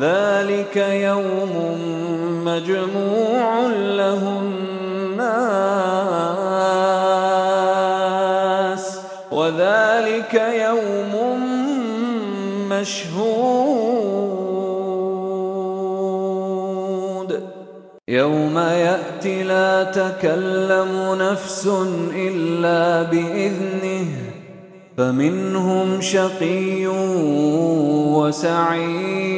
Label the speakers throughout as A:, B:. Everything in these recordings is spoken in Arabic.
A: ذلك يوم مجموع له الناس وذلك يوم مشهود. يوم يأتي لا تكلم نفس إلا بإذنه فمنهم شقي وسعيد.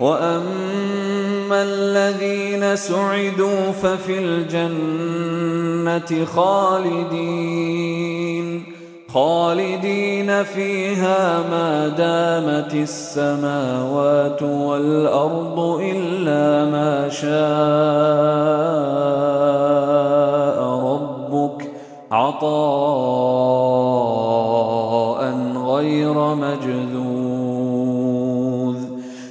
A: وأما الذين سعدوا ففي الجنة خالدين خالدين فيها ما دامت السماوات والأرض إلا ما شاء ربك عطاء غير مجذوذ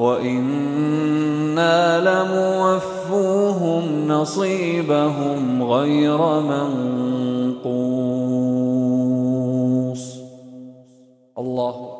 A: وإنا لموفوهم نصيبهم غير منقوص. الله